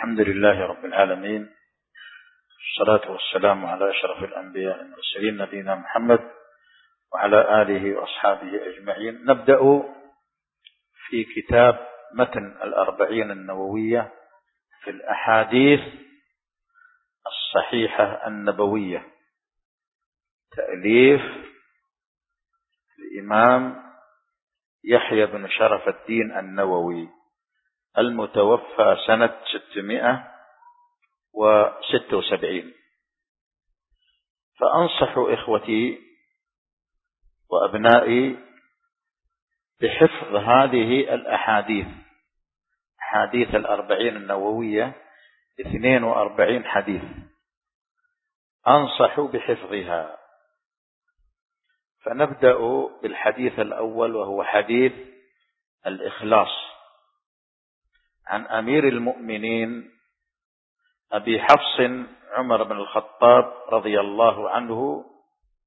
الحمد لله رب العالمين الصلاة والسلام على أشرف الأنبياء والمرسلين نبينا محمد وعلى آله وأصحابه أجمعين. نبدأ في كتاب متن الأربعين النووية في الأحاديث الصحيحة النبوية. تأليف الإمام يحيى بن شرف الدين النووي. المتوفى سنة 676 فأنصح إخوتي وأبنائي بحفظ هذه الأحاديث أحاديث الأربعين النووية 42 حديث. أنصح بحفظها. فنبدأ بالحديث الأول وهو حديث الإخلاص. عن أمير المؤمنين أبي حفص عمر بن الخطاب رضي الله عنه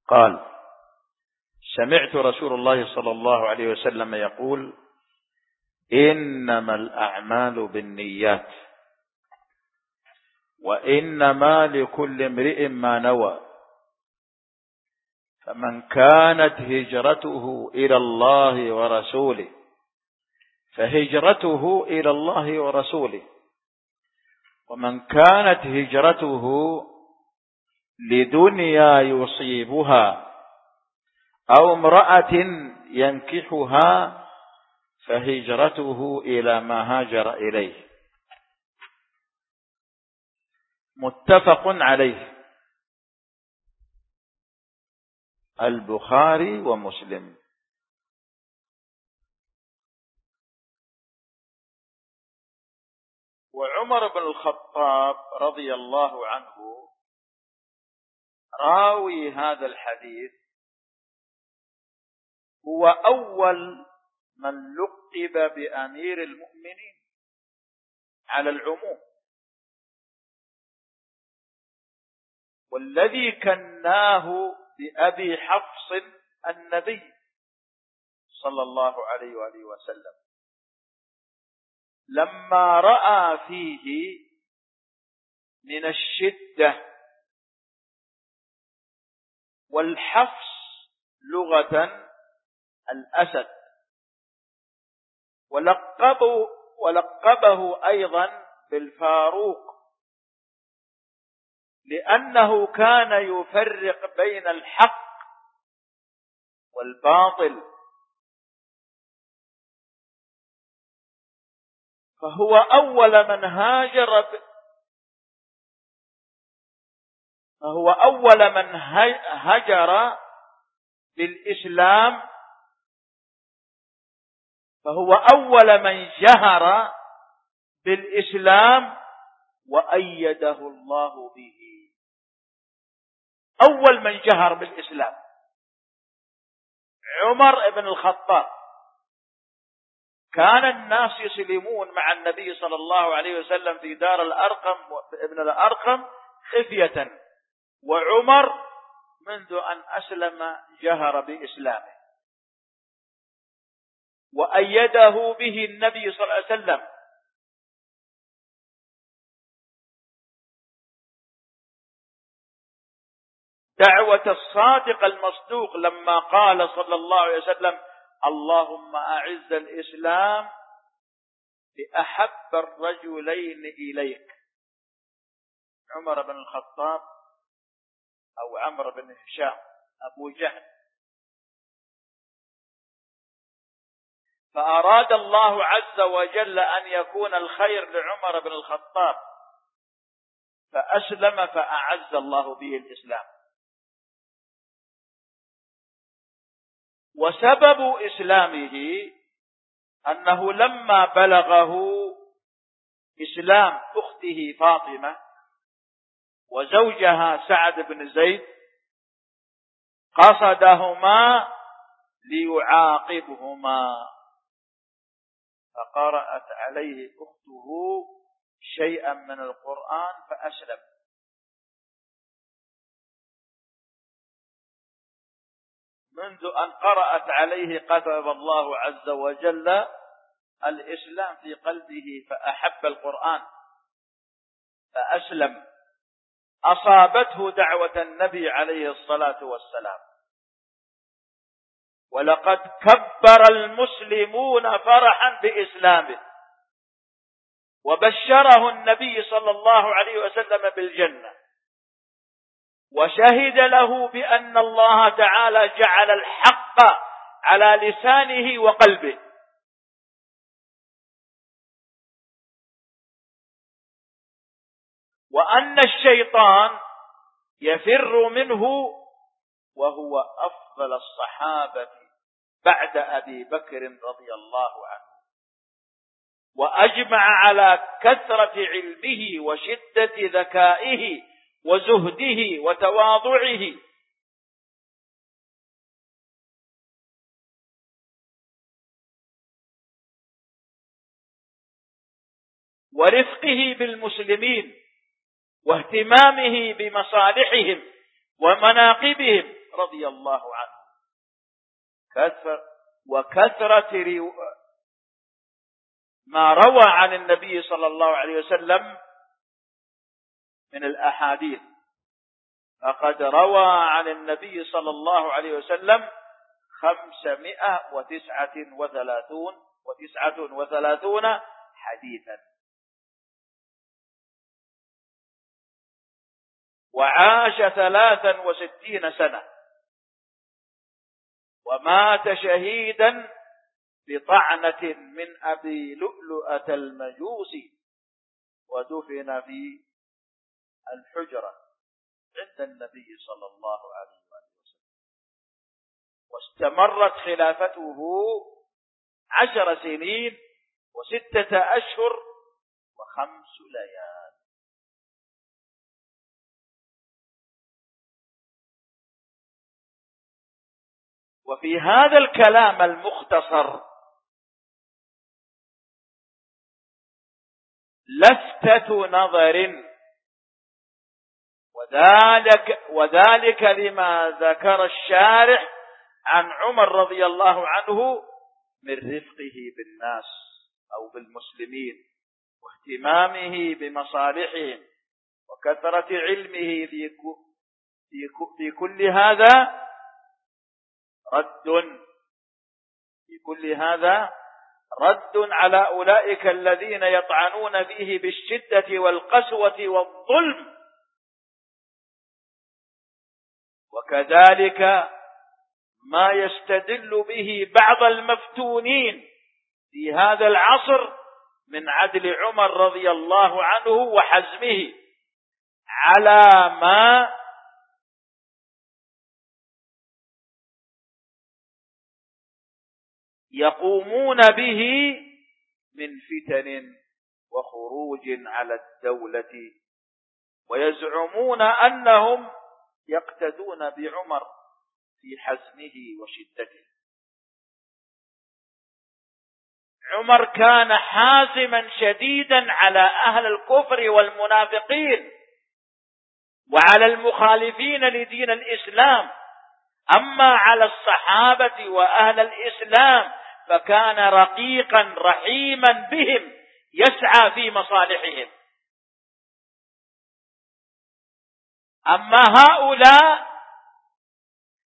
قال سمعت رسول الله صلى الله عليه وسلم يقول إنما الأعمال بالنيات وإنما لكل امرئ ما نوى فمن كانت هجرته إلى الله ورسوله فهجرته إلى الله ورسوله. ومن كانت هجرته لدنيا يصيبها أو امرأة ينكحها فهجرته إلى ما هاجر إليه. متفق عليه. البخاري ومسلم. وعمر بن الخطاب رضي الله عنه راوي هذا الحديث هو أول من لقب بأمير المؤمنين على العموم. والذي كناه بأبي حفص النبي صلى الله عليه وآله وسلم. لما رأى فيه من الشدة والحفص لغة الأسد ولقبه, ولقبه أيضا بالفاروق لأنه كان يفرق بين الحق والباطل. فهو أول من هاجر. فهو أول من هجر بالإسلام فهو أول من جهر بالإسلام وأيده الله به. أول من جهر بالإسلام. عمر بن الخطاب. كان الناس يسلمون مع النبي صلى الله عليه وسلم في دار الأرقم ابن الأرقم خفية. وعمر منذ أن أسلم جهر بإسلامه. وأيده به النبي صلى الله عليه وسلم. دعوة الصادق المصدوق لما قال صلى الله عليه وسلم اللهم أعز الإسلام بأحب الرجلين إليك. عمر بن الخطاب أو عمرو بن هشام أبو جهل. فأراد الله عز وجل أن يكون الخير لعمر بن الخطاب فأسلم فأعز الله به الإسلام. وسبب إسلامه أنه لما بلغه إسلام أخته فاطمة وزوجها سعد بن زيد قصدهما ليعاقبهما فقرأت عليه أخته شيئا من القرآن فأسلم. منذ أن قرأت عليه كتب الله عز وجل الإسلام في قلبه فأحب القرآن فأسلم. أصابته دعوة النبي عليه الصلاة والسلام. ولقد كبر المسلمون فرحا بإسلامه. وبشره النبي صلى الله عليه وسلم بالجنة. وشهد له بأن الله تعالى جعل الحق على لسانه وقلبه. وأن الشيطان يفر منه وهو أفضل الصحابة بعد أبي بكر رضي الله عنه. وأجمع على كثرة علمه وشدة ذكائه وزهده وتواضعه. ورفقه بالمسلمين واهتمامه بمصالحهم ومناقبهم رضي الله عنه. كثر وكثرة ما روى عن النبي صلى الله عليه وسلم من الأحاديث. فقد روى عن النبي صلى الله عليه وسلم خمسمائة وتسعة وثلاثون وتسعة وثلاثون حديثا. وعاش ثلاثا وستين سنة. ومات شهيدا بطعنة من أبي لؤلؤة المجوسي. ودفن في الحجرة عند النبي صلى الله عليه وسلم. واستمرت خلافته عشر سنين وستة أشهر وخمس ليال. وفي هذا الكلام المختصر لفتة نظر وذلك, وذلك لما ذكر الشارح عن عمر رضي الله عنه من رفقه بالناس أو بالمسلمين واهتمامه بمصالحهم وكثرة علمه في في كل هذا رد. في كل هذا رد على أولئك الذين يطعنون به بالشدة والقسوة والظلم وكذلك ما يستدل به بعض المفتونين في هذا العصر من عدل عمر رضي الله عنه وحزمه على ما يقومون به من فتن وخروج على الدولة ويزعمون أنهم يقتدون بعمر في حزمه وشدته. عمر كان حازما شديدا على أهل الكفر والمنافقين وعلى المخالفين لدين الإسلام. أما على الصحابة وأهل الإسلام فكان رقيقا رحيما بهم يسعى في مصالحهم. أما هؤلاء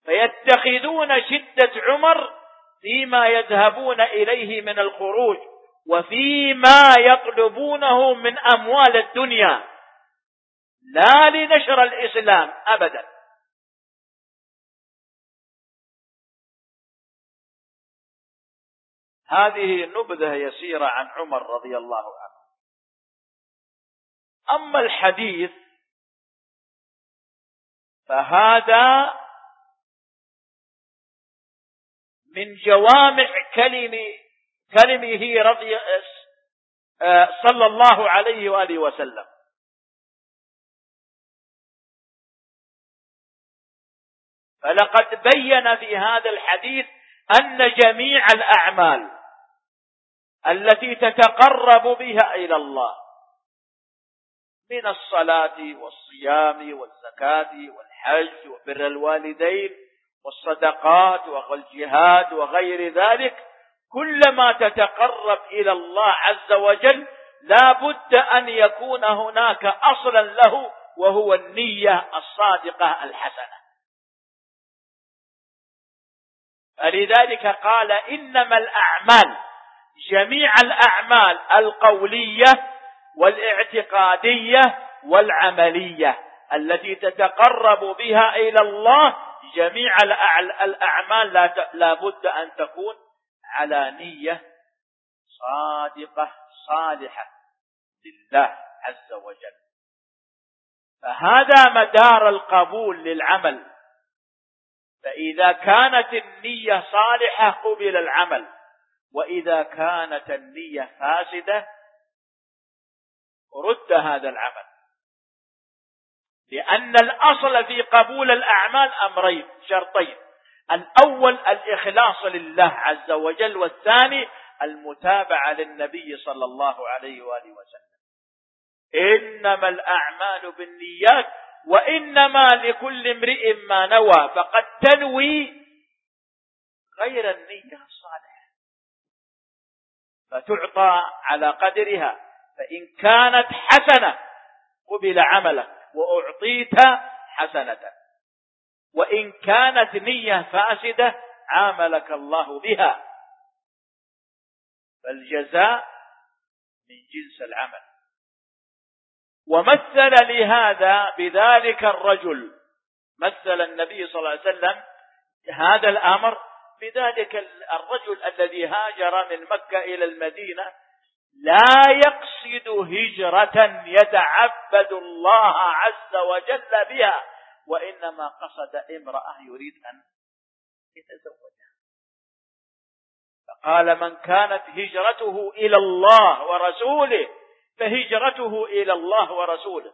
فيتخذون شدة عمر فيما يذهبون إليه من الخروج وفيما يطلبونه من أموال الدنيا. لا لنشر الإسلام أبدا. هذه نبذة يسيرة عن عمر رضي الله عنه. أما الحديث فهذا من جوامع كلم كلمه رضي صلى الله عليه وآله وسلم. فلقد بين في هذا الحديث أن جميع الأعمال التي تتقرب بها إلى الله من الصلاة والصيام والزكاة والحج وبر الوالدين والصدقات والجهاد وغير ذلك كلما تتقرب إلى الله عز وجل لا بد أن يكون هناك أصلا له وهو النية الصادقة الحسنة. فلذلك قال إنما الأعمال جميع الأعمال القولية والإعتقادية والعملية. التي تتقرب بها إلى الله جميع الأعمال لا بد أن تكون على نية صادقة صالحة لله عز وجل. فهذا مدار القبول للعمل. فإذا كانت النية صالحة قبل العمل وإذا كانت النية فاسدة رد هذا العمل. لأن الأصل في قبول الأعمال أمرين شرطين. الأول الإخلاص لله عز وجل والثاني المتابعة للنبي صلى الله عليه وآله وسلم. إنما الأعمال بالنيات وإنما لكل امرئ ما نوى فقد تنوي غير النية الصالحة. فتعطى على قدرها فإن كانت حسنة قبل عملك وأعطيت حسنة. وإن كانت نية فاسدة عاملك الله بها. فالجزاء من جنس العمل. ومثل لهذا بذلك الرجل. مثل النبي صلى الله عليه وسلم هذا الأمر. بذلك الرجل الذي هاجر من مكة إلى المدينة لا يقصد هجرة يتعبد الله عز وجل بها وإنما قصد امرأة يريد أن يتزوجها. فقال من كانت هجرته إلى الله ورسوله فهجرته إلى الله ورسوله.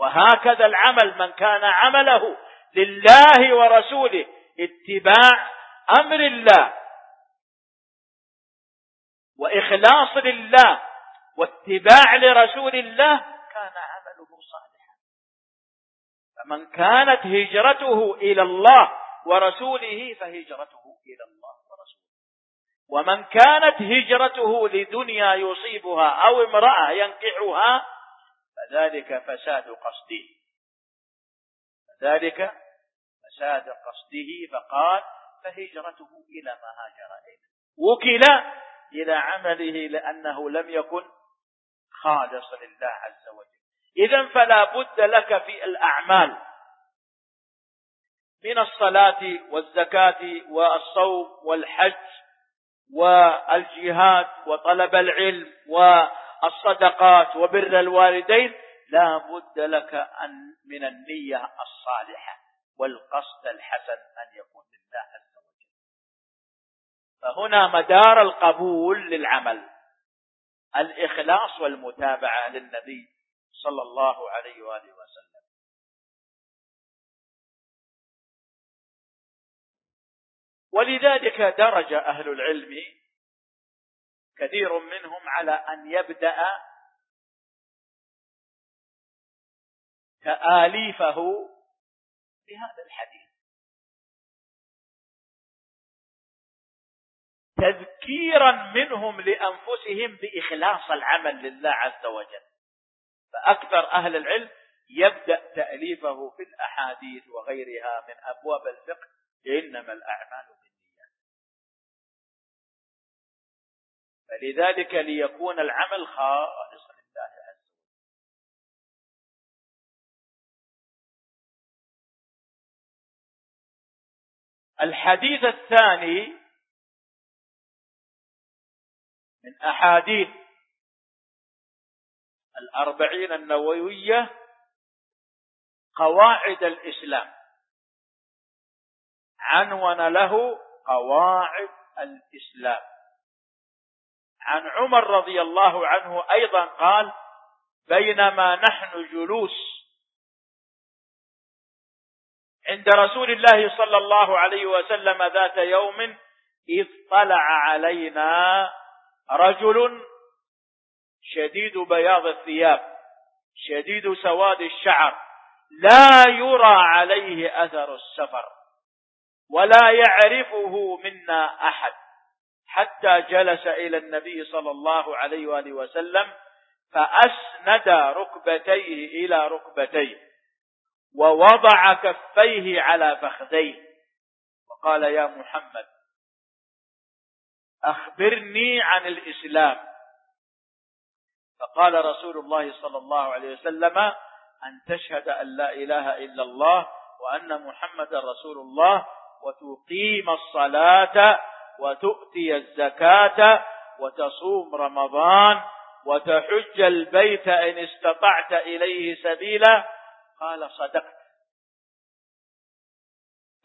وهكذا العمل من كان عمله لله ورسوله اتباع أمر الله. وإخلاص لله واتباع لرسول الله كان عمله صالحا. فمن كانت هجرته إلى الله ورسوله فهجرته إلى الله ورسوله. ومن كانت هجرته لدنيا يصيبها أو امرأة ينكحها فذلك فساد قصده. فذلك فساد قصده فقال فهجرته إلى ما هاجر إليه. وكل إلى عمله لأنه لم يكن خالصا لله عز وجل. إذا فلا بد لك في الأعمال. من الصلاة والزكاة والصوم والحج والجهاد وطلب العلم والصدقات وبر الوالدين لا بد لك أن من النية الصالحة والقصد الحسن أن يكون لله عز فهنا مدار القبول للعمل. الإخلاص والمتابعة للنبي صلى الله عليه وآله وسلم. ولذلك درج أهل العلم كثير منهم على أن يبدأ تآليفه بهذا الحديث. تذكيرا منهم لأنفسهم بإخلاص العمل لله عز وجل. فأكثر أهل العلم يبدأ تأليفه في الأحاديث وغيرها من أبواب الفقه إنما الأعمال فلذلك ليكون العمل خالص لله عز وجل. الحديث الثاني من أحاديث. الأربعين النووية قواعد الإسلام. عنون له قواعد الإسلام. عن عمر رضي الله عنه أيضا قال بينما نحن جلوس عند رسول الله صلى الله عليه وسلم ذات يوم إذ طلع علينا رجل شديد بياض الثياب شديد سواد الشعر لا يرى عليه أثر السفر ولا يعرفه منا أحد. حتى جلس إلى النبي صلى الله عليه وآله وسلم فأسند ركبتيه إلى ركبتيه ووضع كفيه على فخذيه. وقال يا محمد أخبرني عن الإسلام. فقال رسول الله صلى الله عليه وسلم أن تشهد أن لا إله إلا الله وأن محمد رسول الله وتقيم الصلاة وتؤتي الزكاة وتصوم رمضان وتحج البيت إن استطعت إليه سبيلا. قال صدقت.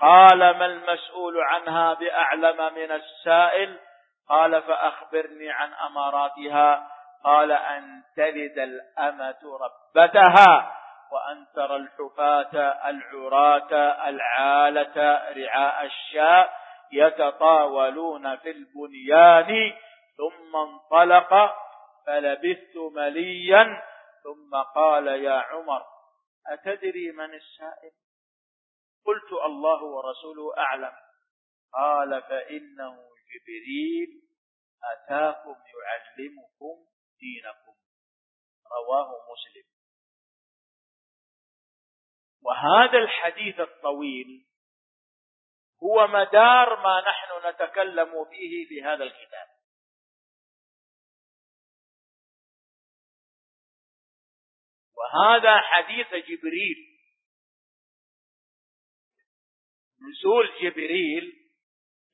قال ما المسؤول عنها بأعلم من السائل؟ قال فأخبرني عن أماراتها. قال أن تلد الأمة ربتها وأن ترى الحفاة العراة العالة رعاء الشاء يتطاولون في البنيان ثم انطلق فلبثت مليا ثم قال يا عمر أتدري من السائل؟ قلت الله ورسوله أعلم. قال فإنه جبريل أتاكم يعلمكم دينكم. رواه مسلم. وهذا الحديث الطويل هو مدار ما نحن نتكلم فيه في هذا الكتاب. وهذا حديث جبريل نزول جبريل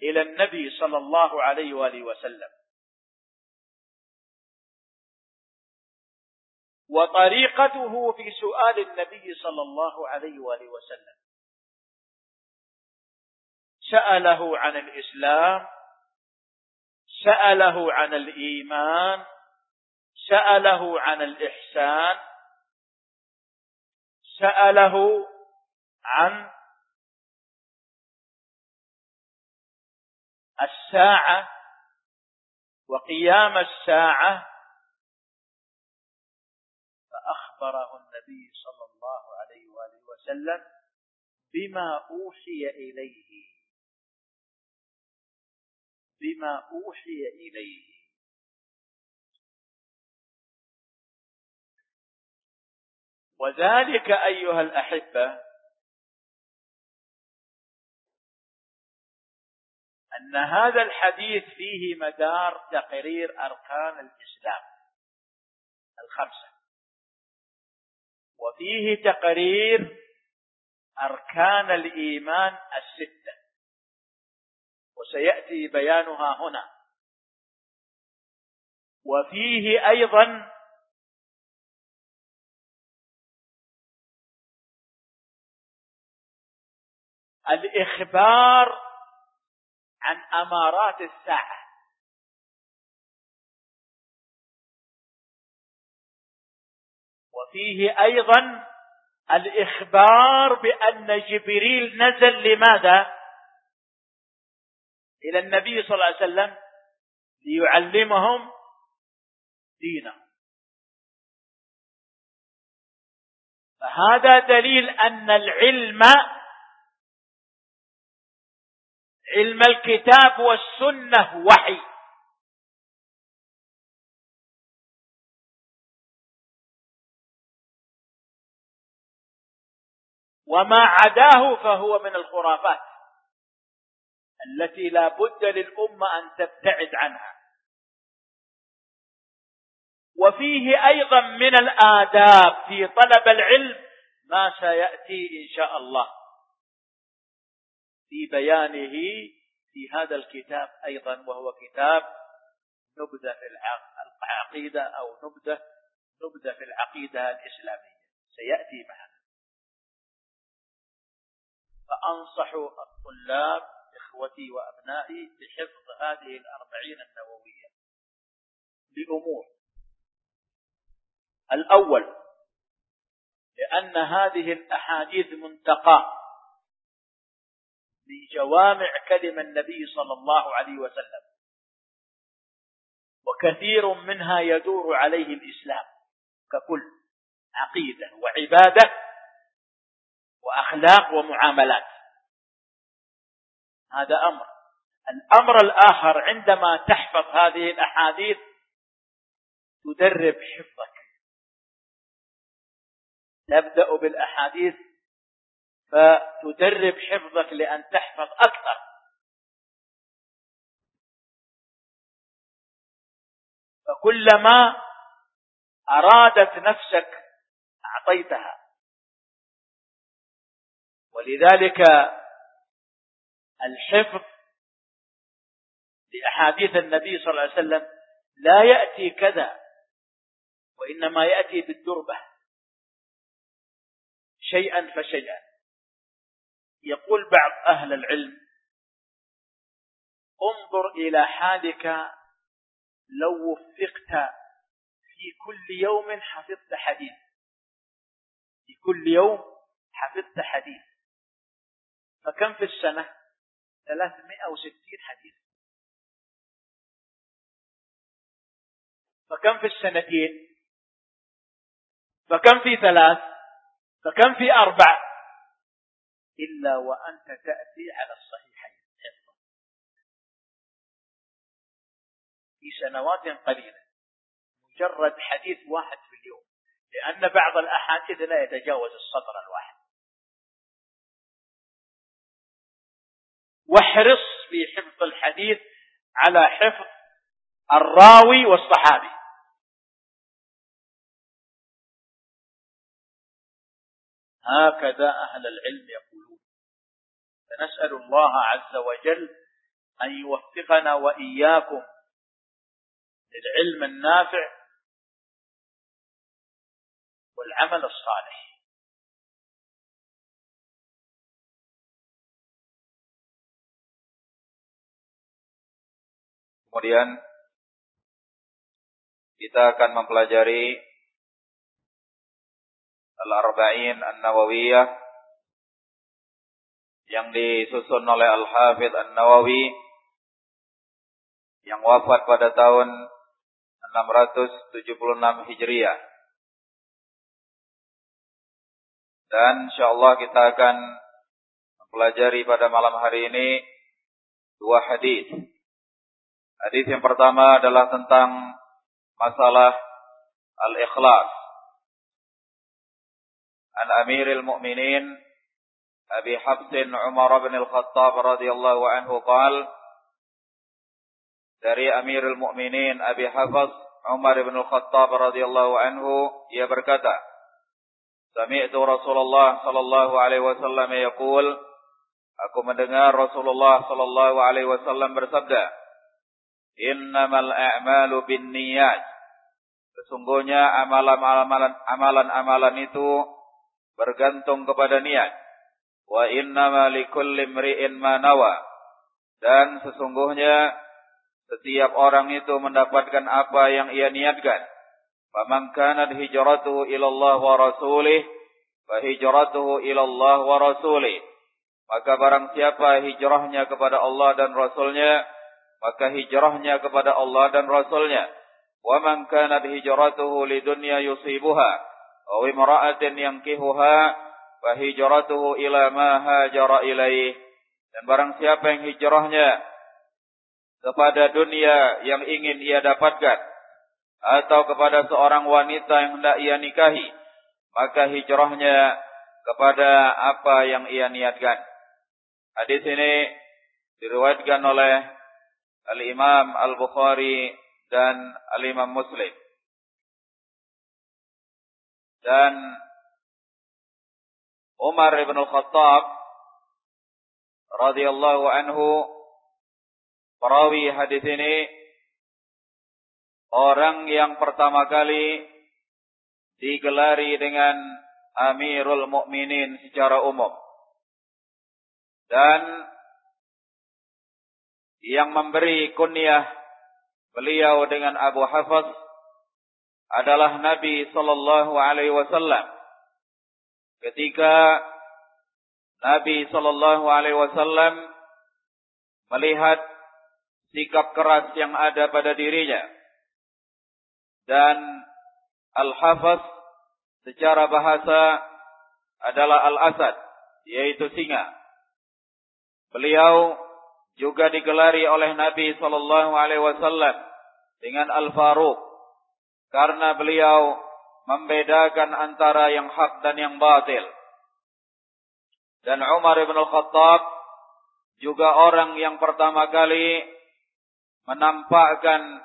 إلى النبي صلى الله عليه وآله وسلم. وطريقته في سؤال النبي صلى الله عليه وآله وسلم. سأله عن الإسلام سأله عن الإيمان سأله عن الإحسان سأله عن الساعة وقيام الساعة فأخبره النبي صلى الله عليه وآله وسلم بما أوحي إليه. بما أوحي إليه. وذلك أيها الأحبة أن هذا الحديث فيه مدار تقرير أركان الإسلام الخمسة. وفيه تقرير أركان الإيمان الستة. وسيأتي بيانها هنا. وفيه أيضا الإخبار عن أمارات الساعة. وفيه أيضا الإخبار بأن جبريل نزل لماذا؟ إلى النبي صلى الله عليه وسلم ليعلمهم دينهم فهذا دليل أن العلم علم الكتاب والسنة وحي. وما عداه فهو من الخرافات التي لا بد للأمة أن تبتعد عنها. وفيه أيضا من الآداب في طلب العلم ما سيأتي إن شاء الله. في بيانه في هذا الكتاب أيضا وهو كتاب نبذة في العقيدة أو نبذة نبذة في العقيدة الإسلامية. سيأتي معنا. فأنصح الطلاب إخوتي وأبنائي بحفظ هذه الأربعين النووية لأمور. الأول لأن هذه الأحاديث منتقى من جوامع كلم النبي صلى الله عليه وسلم. وكثير منها يدور عليه الإسلام ككل عقيدة وعبادة وأخلاق ومعاملات. هذا أمر. الأمر الآخر عندما تحفظ هذه الأحاديث تدرب حفظك. تبدأ بالأحاديث فتدرب حفظك لأن تحفظ أكثر. فكلما أرادت نفسك أعطيتها. ولذلك الحفظ لأحاديث النبي صلى الله عليه وسلم لا يأتي كذا وإنما يأتي بالدربة. شيئا فشيئا. يقول بعض أهل العلم انظر إلى حالك لو وفقت في كل يوم حفظت حديث. في كل يوم حفظت حديث. فكم في السنة؟ 360 حديث. فكم في السنتين؟ فكم في ثلاث؟ فكم في أربع؟ إلا وأنت تأتي على الصحيحين. في سنوات قليلة. مجرد حديث واحد في اليوم. لأن بعض الأحاديث لا يتجاوز السطر الواحد. واحرص في حفظ الحديث على حفظ الراوي والصحابي. هكذا أهل العلم يقولون. فنسأل الله عز وجل أن يوفقنا وإياكم للعلم النافع والعمل الصالح. Kemudian kita akan mempelajari Al-Arba'in An-Nawawiyah. Yang disusun oleh Al-Hafidh An-Nawawi yang wafat pada tahun 676 Hijriah. Dan insyaallah kita akan mempelajari pada malam hari ini dua hadis. Hadis yang pertama adalah tentang masalah al-ikhlas. An Amiril Mu'minin Abi Habsin Umar bin Al-Khattab radhiyallahu anhu qala dari Amirul Mukminin Abi Hafs Umar bin Al-Khattab radhiyallahu anhu ia berkata Sami'tu Rasulullah sallallahu alaihi wasallam yaqul Aku mendengar Rasulullah sallallahu alaihi wasallam bersabda Innamal a'malu binniyat. Sesungguhnya amalan-amalan amalan-amalan itu bergantung kepada niat wa innama likulli imri'in ma nawa dan sesungguhnya setiap orang itu mendapatkan apa yang ia niatkan. Faman kanat hijratuhu ila Allah wa rasulih, fa hijratuhu ila wa rasulih. Maka barang siapa hijrahnya kepada Allah dan Rasulnya, maka hijrahnya kepada Allah dan Rasulnya. Wa man kanat hijratuhu lidunya yusibuha, aw imra'atin yankihuha, hijratuhu ila ma hajara ilaih. Dan barang siapa yang hijrahnya kepada dunia yang ingin ia dapatkan atau kepada seorang wanita yang hendak ia nikahi maka hijrahnya kepada apa yang ia niatkan hadis ini diriwayatkan oleh Al-Imam Al-Bukhari dan Al-Imam Muslim dan Umar ibn Al-Khattab radhiyallahu anhu perawi hadis ini orang yang pertama kali digelari dengan Amirul Mukminin secara umum. Dan yang memberi kunyah beliau dengan Abu Hafaz adalah Nabi sallallahu alaihi wasallam. Ketika Nabi sallallahu alaihi wasallam melihat sikap keras yang ada pada dirinya dan al-hafaz secara bahasa adalah al-asad yaitu singa. Beliau juga digelari oleh Nabi sallallahu alaihi wasallam dengan Al-Faruq karena beliau membedakan antara yang hak dan yang batil. Dan Umar bin Al-Khattab juga orang yang pertama kali menampakkan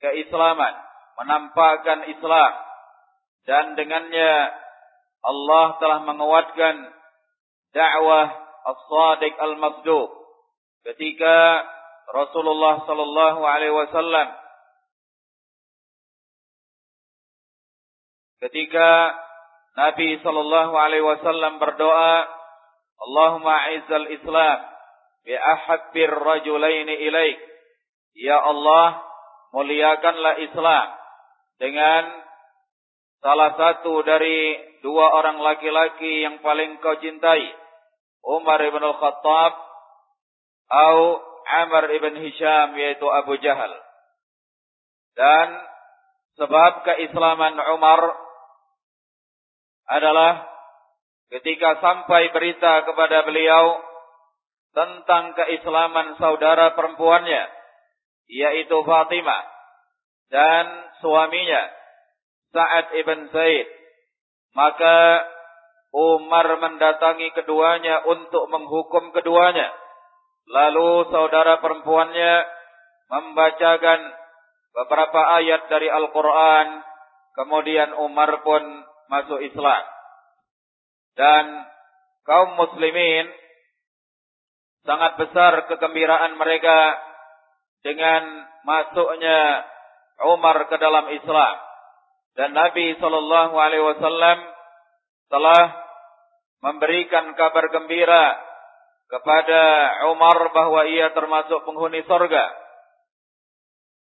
keislaman, menampakkan Islam dan dengannya Allah telah menguatkan dakwah as-sadiq al-masduq ketika Rasulullah sallallahu alaihi wasallam ketika Nabi sallallahu alaihi wasallam berdoa, "Allahumma a'izzal Islam bi ahabbir rajulaini ilaik." Ya Allah, muliakanlah Islam dengan salah satu dari dua orang laki-laki yang paling kau cintai, Umar ibn al-Khattab atau Amr ibn Hisham yaitu Abu Jahal. Dan sebab keislaman Umar adalah ketika sampai berita kepada beliau tentang keislaman saudara perempuannya yaitu Fatimah dan suaminya Sa'ad ibn Zaid. Maka Umar mendatangi keduanya untuk menghukum keduanya. Lalu saudara perempuannya membacakan beberapa ayat dari Al-Qur'an. Kemudian Umar pun masuk Islam. Dan kaum muslimin sangat besar kegembiraan mereka dengan masuknya Umar ke dalam Islam. Dan Nabi sallallahu alaihi wasallam telah memberikan kabar gembira kepada Umar bahwa ia termasuk penghuni sorga.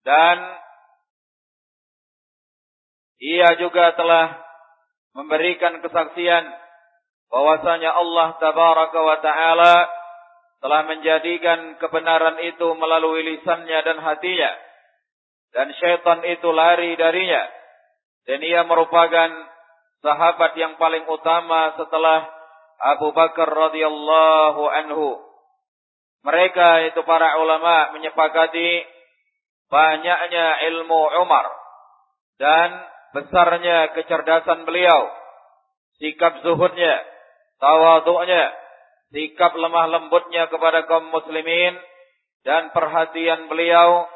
Dan ia juga telah memberikan kesaksian bahwasanya Allah tabaraka wa taala telah menjadikan kebenaran itu melalui lisannya dan hatinya. Dan syaitan itu lari darinya. Dan ia merupakan sahabat yang paling utama setelah Abu Bakar radhiyallahu anhu. Mereka itu para ulama menyepakati banyaknya ilmu Umar. Dan besarnya kecerdasan beliau, sikap zuhudnya, tawaduknya, sikap lemah lembutnya kepada kaum muslimin, dan perhatian beliau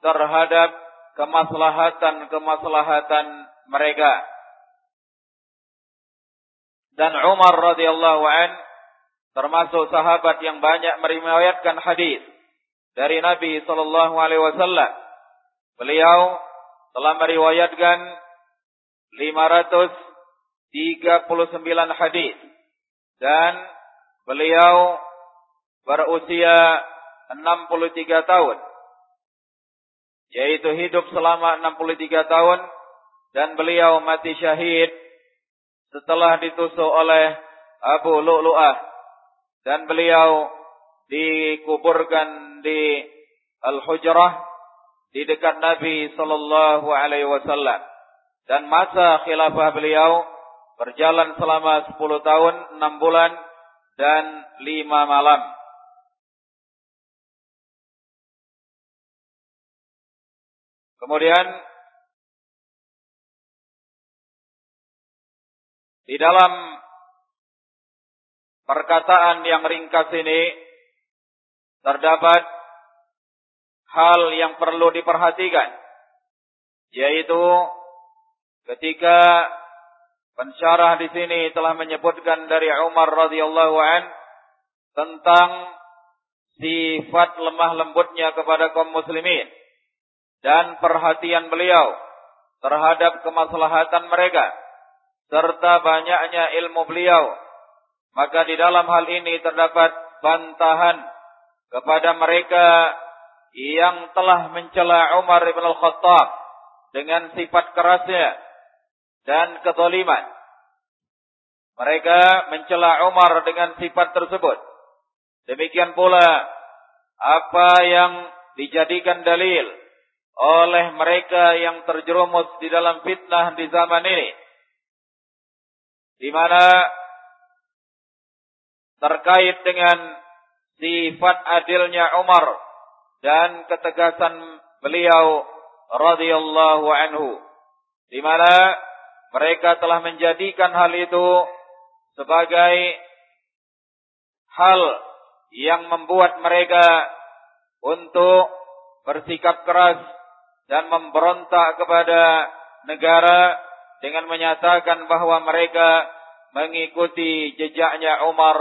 terhadap kemaslahatan-kemaslahatan mereka. Dan Umar radhiyallahu an termasuk sahabat yang banyak meriwayatkan hadis dari Nabi sallallahu alaihi wasallam. Beliau telah meriwayatkan 539 hadis. Dan beliau berusia 63 tahun. Yaitu hidup selama 63 tahun. Dan beliau mati syahid setelah ditusuk oleh Abu Lu'lu'ah. Dan beliau dikuburkan di Al-Hujrah di dekat Nabi sallallahu alaihi wasallam dan masa khilafah beliau berjalan selama 10 tahun, 6 bulan dan 5 malam. Kemudian di dalam perkataan yang ringkas ini terdapat hal yang perlu diperhatikan yaitu Ketika pensyarah di sini telah menyebutkan dari Umar radhiyallahu an tentang sifat lemah lembutnya kepada kaum muslimin dan perhatian beliau terhadap kemaslahatan mereka serta banyaknya ilmu beliau maka di dalam hal ini terdapat bantahan kepada mereka yang telah mencela Umar bin Al-Khattab dengan sifat kerasnya dan kezaliman. Mereka mencela Umar dengan sifat tersebut. Demikian pula apa yang dijadikan dalil oleh mereka yang terjerumus di dalam fitnah di zaman ini. Di mana terkait dengan sifat adilnya Umar dan ketegasan beliau radhiyallahu anhu di mana mereka telah menjadikan hal itu sebagai hal yang membuat mereka untuk bersikap keras dan memberontak kepada negara dengan menyatakan bahwa mereka mengikuti jejaknya Umar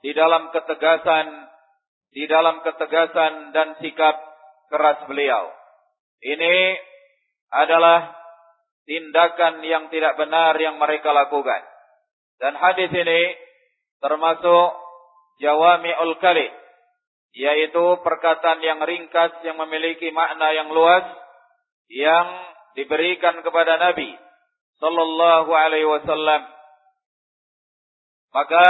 di dalam ketegasan di dalam ketegasan dan sikap keras beliau. Ini adalah tindakan yang tidak benar yang mereka lakukan. Dan hadis ini termasuk jawami'ul kalim yaitu perkataan yang ringkas yang memiliki makna yang luas yang diberikan kepada Nabi sallallahu alaihi wasallam. Maka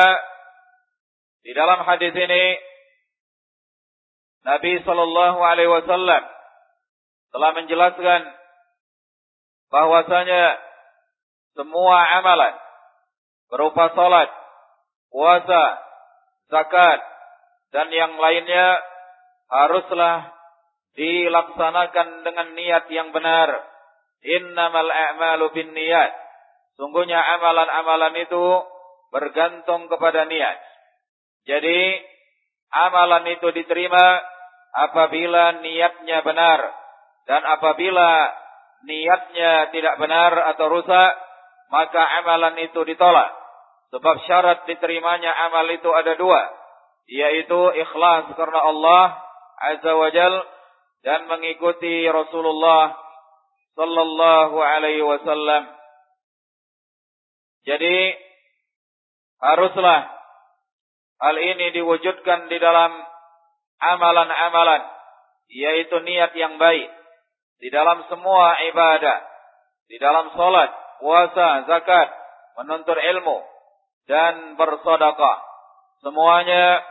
di dalam hadis ini Nabi sallallahu alaihi wasallam telah menjelaskan bahwasanya semua amalan berupa salat, puasa, zakat dan yang lainnya haruslah dilaksanakan dengan niat yang benar. Innamal a'malu bin niat. Sungguhnya amalan-amalan itu bergantung kepada niat. Jadi amalan itu diterima apabila niatnya benar dan apabila niatnya tidak benar atau rusak maka amalan itu ditolak. Sebab syarat diterimanya amal itu ada dua yaitu ikhlas karena Allah Azza wa Jal dan mengikuti Rasulullah sallallahu alaihi wasallam. Jadi haruslah hal ini diwujudkan di dalam amalan-amalan yaitu niat yang baik di dalam semua ibadah, di dalam salat, puasa, zakat, menuntut ilmu dan bersedekah. Semuanya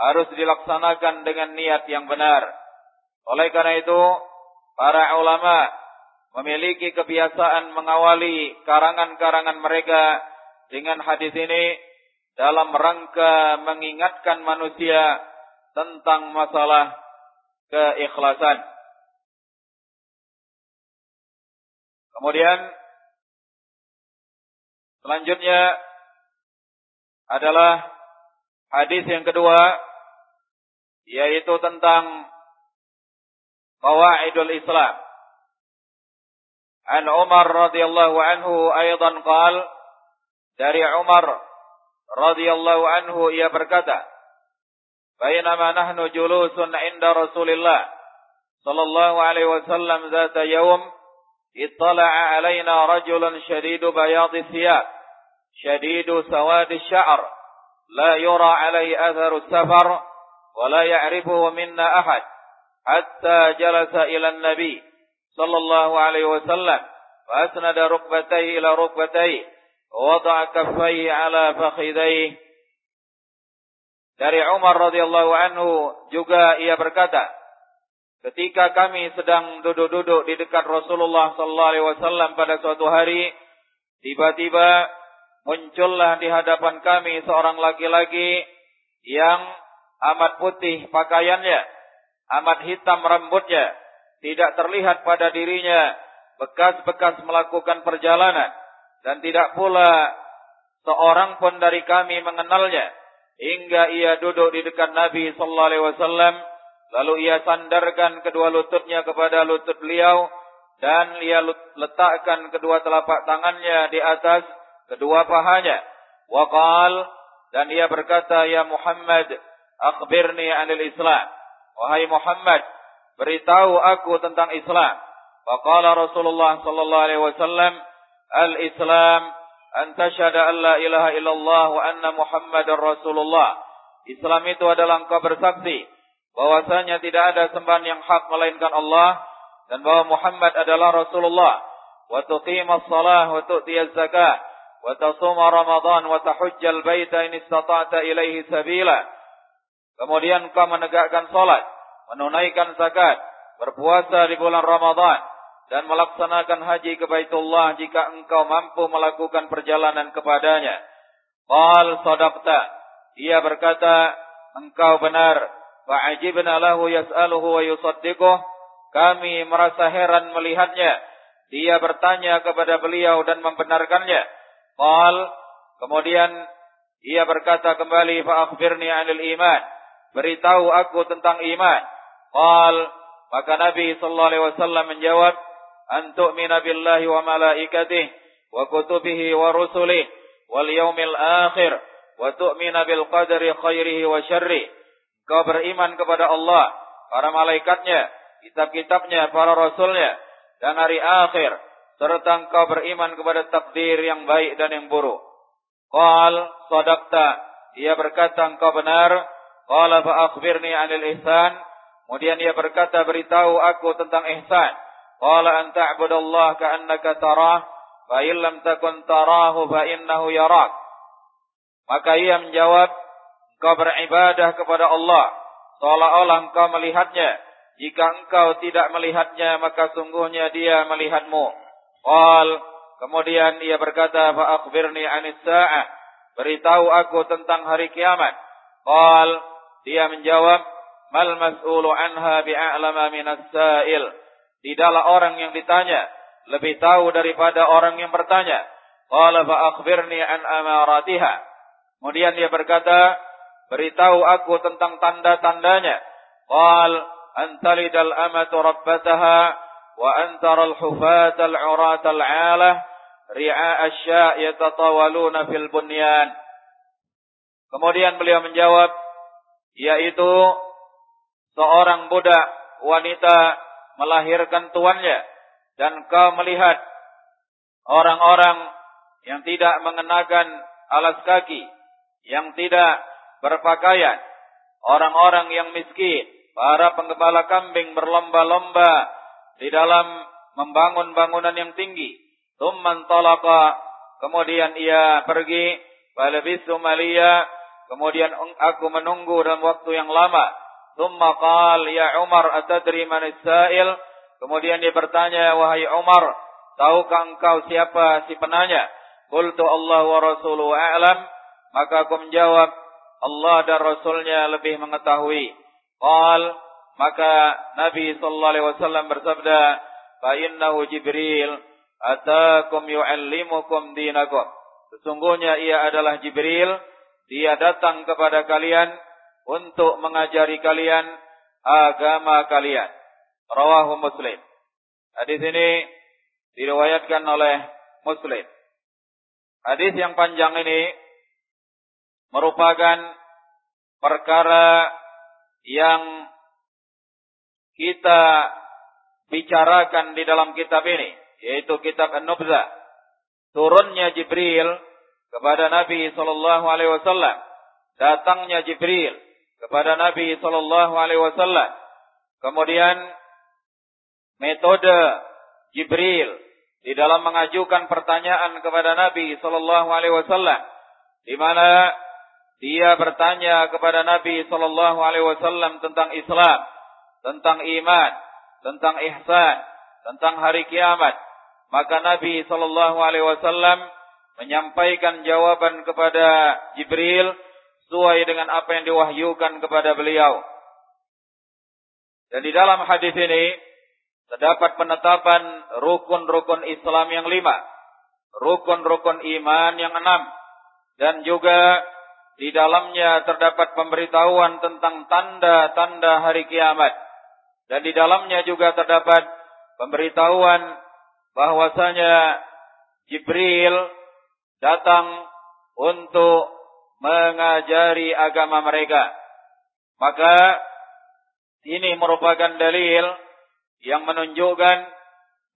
harus dilaksanakan dengan niat yang benar. Oleh karena itu, para ulama memiliki kebiasaan mengawali karangan-karangan mereka dengan hadis ini dalam rangka mengingatkan manusia tentang masalah keikhlasan. Kemudian selanjutnya adalah hadis yang kedua yaitu tentang qawaidul Islam. An Umar radhiyallahu anhu aidan qal dari Umar radhiyallahu anhu ia berkata Bainama nahnu julusun inda Rasulillah sallallahu alaihi wasallam zata yawm اطلع علينا رجلا شديد بياض الثياب شديد سواد الشعر لا يرى عليه أثر السفر ولا يعرفه منا أحد حتى جلس إلى النبي صلى الله عليه وسلم فأسند ركبتيه إلى ركبتيه ووضع كفيه على فخذيه. dari Umar radhiyallahu anhu juga ia berkata ketika kami sedang duduk-duduk di dekat Rasulullah sallallahu alaihi wasallam pada suatu hari tiba-tiba muncullah di hadapan kami seorang laki-laki yang amat putih pakaiannya, amat hitam rambutnya, tidak terlihat pada dirinya bekas-bekas melakukan perjalanan dan tidak pula seorang pun dari kami mengenalnya hingga ia duduk di dekat Nabi sallallahu alaihi wasallam lalu ia sandarkan kedua lututnya kepada lutut beliau dan ia letakkan kedua telapak tangannya di atas kedua pahanya waqal dan ia berkata ya Muhammad akhbirni anil Islam. Wahai Muhammad, beritahu aku tentang Islam. Faqala Rasulullah sallallahu alaihi wasallam, "Al-Islam an tashhada an la ilaha illallah wa anna Muhammadar Rasulullah." Islam itu adalah engkau bersaksi bahwasanya tidak ada sembahan yang hak melainkan Allah dan bahwa Muhammad adalah Rasulullah wa tuqimas salah wa tu'tiyaz zakah wa tasuma ramadan wa tahujjal baita in istata'ta ilaihi sabila kemudian kau menegakkan salat menunaikan zakat berpuasa di bulan Ramadan dan melaksanakan haji ke Baitullah jika engkau mampu melakukan perjalanan kepadanya. Qal sadaqta. Ia berkata, engkau benar. Fa'ajibna lahu yas'aluhu wa yusaddiquh. Kami merasa heran melihatnya. Dia bertanya kepada beliau dan membenarkannya. Qal, kemudian ia berkata kembali, fa'akhbirni 'anil iman. Beritahu aku tentang iman. Qal, maka Nabi sallallahu alaihi wasallam menjawab, an tu'mina billahi wa malaikatihi wa kutubihi wa rusulihi wal yaumil akhir wa tu'mina bil qadari khairihi wa syarri. Kau beriman kepada Allah, para malaikatnya, kitab-kitabnya, para rasulnya, dan hari akhir, serta engkau beriman kepada takdir yang baik dan yang buruk. Qal sadaqta. Ia berkata engkau benar. Qala fa akhbirni 'anil ihsan. Kemudian ia berkata beritahu aku tentang ihsan. Qala an ta'budallaha ka'annaka tarah, fa in lam takun tarahu fa innahu yarak. Maka ia menjawab, engkau beribadah kepada Allah seolah-olah engkau melihatnya. Jika engkau tidak melihatnya, maka sungguhnya dia melihatmu. Qal, kemudian ia berkata, fa akhbirni 'anis sa'ah. Beritahu aku tentang hari kiamat. Qal, dia menjawab, mal mas'ulu anha bi'a'lama minas sa'il. Tidaklah orang yang ditanya lebih tahu daripada orang yang bertanya. Qala fa akhbirni an amaratiha. Kemudian dia berkata, beritahu aku tentang tanda-tandanya. Qal antalidal amatu rabbataha wa antara al-hufat al-urat al-alah ri'a asya' yatatawaluna fil bunyan. Kemudian beliau menjawab, yaitu seorang budak wanita melahirkan tuannya dan kau melihat orang-orang yang tidak mengenakan alas kaki, yang tidak berpakaian, orang-orang yang miskin, para penggembala kambing berlomba-lomba di dalam membangun bangunan yang tinggi. Tumman talaqa, kemudian ia pergi, falabisu malia, kemudian aku menunggu dalam waktu yang lama. Thumma qal ya Umar atadri man sa'il? Kemudian dia bertanya, wahai Umar, tahukah engkau siapa si penanya? Qultu Allah wa a'lam. Maka aku menjawab, Allah dan Rasulnya lebih mengetahui. Qal, maka Nabi sallallahu alaihi wasallam bersabda, "Fa innahu Jibril atakum yu'allimukum dinakum." Sesungguhnya ia adalah Jibril, dia datang kepada kalian untuk mengajari kalian agama kalian. Rawahu Muslim. Hadis ini diriwayatkan oleh Muslim. Hadis yang panjang ini merupakan perkara yang kita bicarakan di dalam kitab ini, yaitu kitab An-Nubza. Turunnya Jibril kepada Nabi sallallahu alaihi wasallam, datangnya Jibril kepada Nabi Shallallahu Alaihi Wasallam. Kemudian metode Jibril di dalam mengajukan pertanyaan kepada Nabi Shallallahu Alaihi Wasallam, di mana dia bertanya kepada Nabi Shallallahu Alaihi Wasallam tentang Islam, tentang iman, tentang ihsan, tentang hari kiamat. Maka Nabi Shallallahu Alaihi Wasallam menyampaikan jawaban kepada Jibril sesuai dengan apa yang diwahyukan kepada beliau. Dan di dalam hadis ini terdapat penetapan rukun-rukun Islam yang lima, rukun-rukun iman yang enam, dan juga di dalamnya terdapat pemberitahuan tentang tanda-tanda hari kiamat. Dan di dalamnya juga terdapat pemberitahuan bahwasanya Jibril datang untuk mengajari agama mereka. Maka ini merupakan dalil yang menunjukkan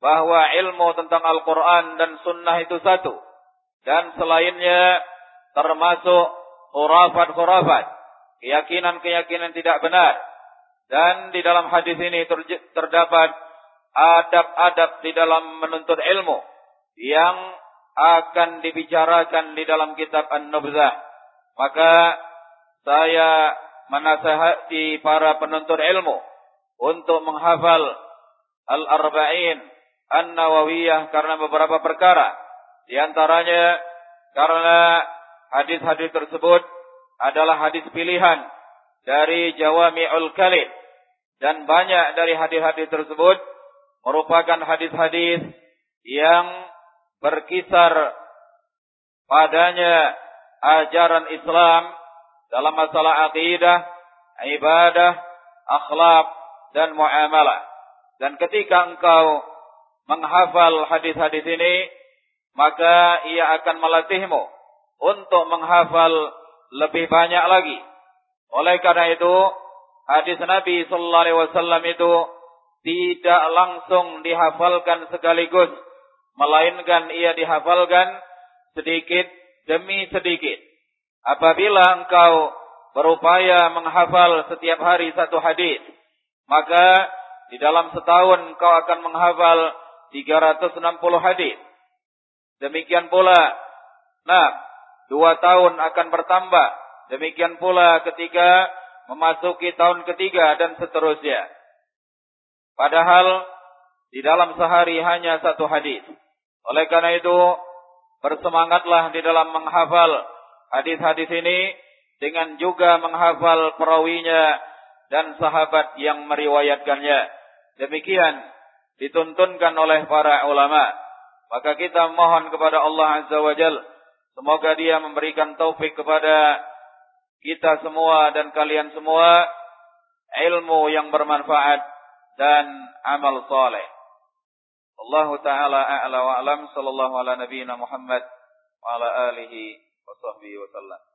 bahwa ilmu tentang Al-Quran dan Sunnah itu satu. Dan selainnya termasuk khurafat-khurafat. Keyakinan-keyakinan tidak benar. Dan di dalam hadis ini terdapat adab-adab di dalam menuntut ilmu yang akan dibicarakan di dalam kitab An-Nubzah. Maka saya menasihati para penuntut ilmu untuk menghafal Al-Arba'in An-Nawawiyah karena beberapa perkara. Di antaranya karena hadis-hadis tersebut adalah hadis pilihan dari Jawami'ul Kalim dan banyak dari hadis-hadis tersebut merupakan hadis-hadis yang berkisar padanya ajaran Islam dalam masalah akidah, ibadah, akhlak dan muamalah. Dan ketika engkau menghafal hadis-hadis ini, maka ia akan melatihmu untuk menghafal lebih banyak lagi. Oleh karena itu, hadis Nabi sallallahu alaihi wasallam itu tidak langsung dihafalkan sekaligus, melainkan ia dihafalkan sedikit demi sedikit. Apabila engkau berupaya menghafal setiap hari satu hadis, maka di dalam setahun engkau akan menghafal 360 hadis. Demikian pula, nah, dua tahun akan bertambah. Demikian pula ketika memasuki tahun ketiga dan seterusnya. Padahal di dalam sehari hanya satu hadis. Oleh karena itu, bersemangatlah di dalam menghafal hadis-hadis ini dengan juga menghafal perawinya dan sahabat yang meriwayatkannya. Demikian dituntunkan oleh para ulama. Maka kita mohon kepada Allah Azza wa Jal. Semoga dia memberikan taufik kepada kita semua dan kalian semua. Ilmu yang bermanfaat dan amal soleh. Allah Ta'ala a'la wa alam sallallahu ala nabiyina Muhammad wa ala alihi wa.